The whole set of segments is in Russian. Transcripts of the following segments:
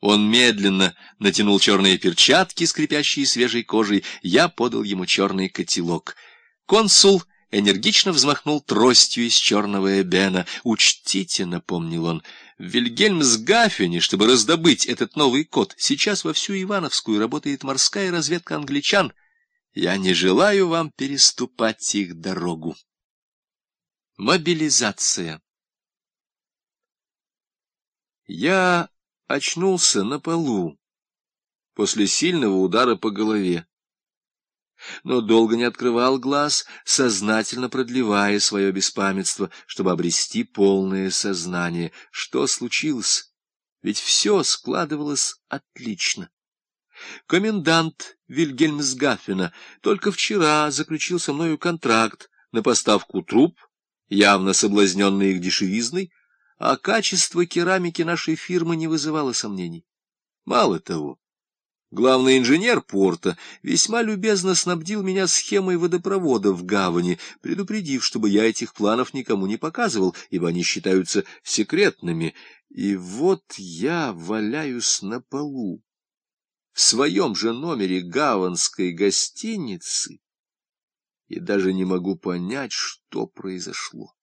Он медленно натянул черные перчатки, скрипящие свежей кожей. Я подал ему черный котелок. Консул энергично взмахнул тростью из черного эбена. «Учтите», — напомнил он, — в Вильгельмсгафене, чтобы раздобыть этот новый код, сейчас во всю Ивановскую работает морская разведка англичан. Я не желаю вам переступать их дорогу. Мобилизация Я очнулся на полу после сильного удара по голове. Но долго не открывал глаз, сознательно продлевая свое беспамятство, чтобы обрести полное сознание. Что случилось? Ведь все складывалось отлично. Комендант Вильгельмсгафена только вчера заключил со мною контракт на поставку труб, явно соблазненный их дешевизной, а качество керамики нашей фирмы не вызывало сомнений. Мало того, главный инженер порта весьма любезно снабдил меня схемой водопровода в гавани, предупредив, чтобы я этих планов никому не показывал, ибо они считаются секретными. И вот я валяюсь на полу в своем же номере гаванской гостиницы и даже не могу понять, что произошло.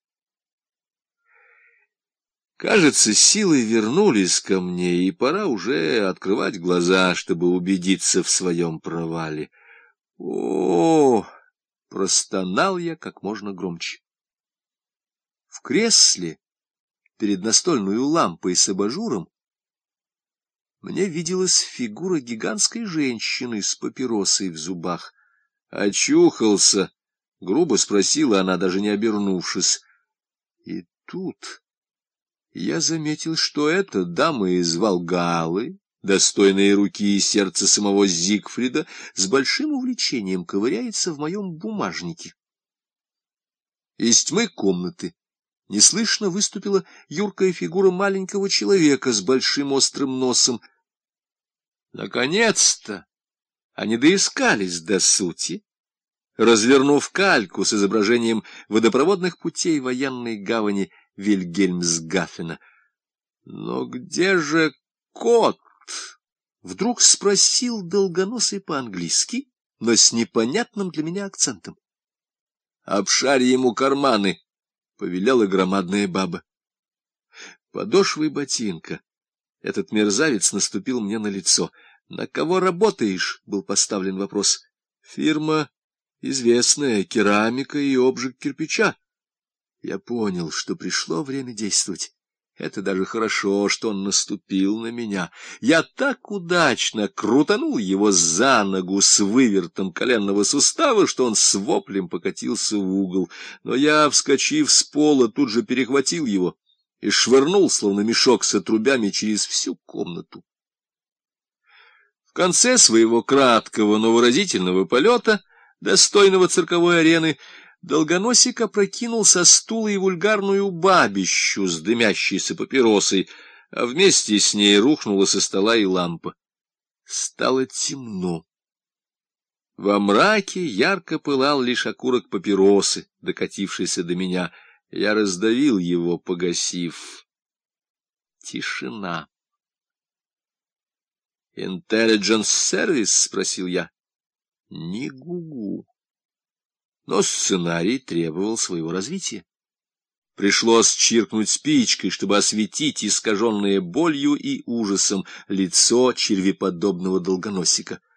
Кажется, силы вернулись ко мне, и пора уже открывать глаза, чтобы убедиться в своем провале. О, простонал я как можно громче. В кресле перед настольной лампой с абажуром мне виделась фигура гигантской женщины с папиросой в зубах. «Очухался?» — грубо спросила она, даже не обернувшись. И тут я заметил, что эта дама из Волгалы, достойная руки и сердца самого Зигфрида, с большим увлечением ковыряется в моем бумажнике. Из тьмы комнаты неслышно выступила юркая фигура маленького человека с большим острым носом. Наконец-то они доискались до сути, развернув кальку с изображением водопроводных путей военной гавани Вильгельмсгафена. Но где же кот? Вдруг спросил долгоносый по-английски, но с непонятным для меня акцентом. Обшарь ему карманы, — повеляла громадная баба. Подошвой ботинка этот мерзавец наступил мне на лицо. «На кого работаешь?» — был поставлен вопрос. «Фирма известная, керамика и обжиг кирпича». Я понял, что пришло время действовать. Это даже хорошо, что он наступил на меня. Я так удачно крутанул его за ногу с вывертом коленного сустава, что он с воплем покатился в угол. Но я, вскочив с пола, тут же перехватил его и швырнул, словно мешок с отрубями, через всю комнату. В конце своего краткого, но выразительного полета, достойного цирковой арены, Долгоносик опрокинул со стула и вульгарную бабищу с дымящейся папиросой, а вместе с ней рухнула со стола и лампа. Стало темно. Во мраке ярко пылал лишь окурок папиросы, докатившийся до меня. Я раздавил его, погасив. Тишина. «Intelligence Service?» — спросил я. «Не гугу». Но сценарий требовал своего развития. Пришлось чиркнуть спичкой, чтобы осветить искаженное болью и ужасом лицо червеподобного долгоносика —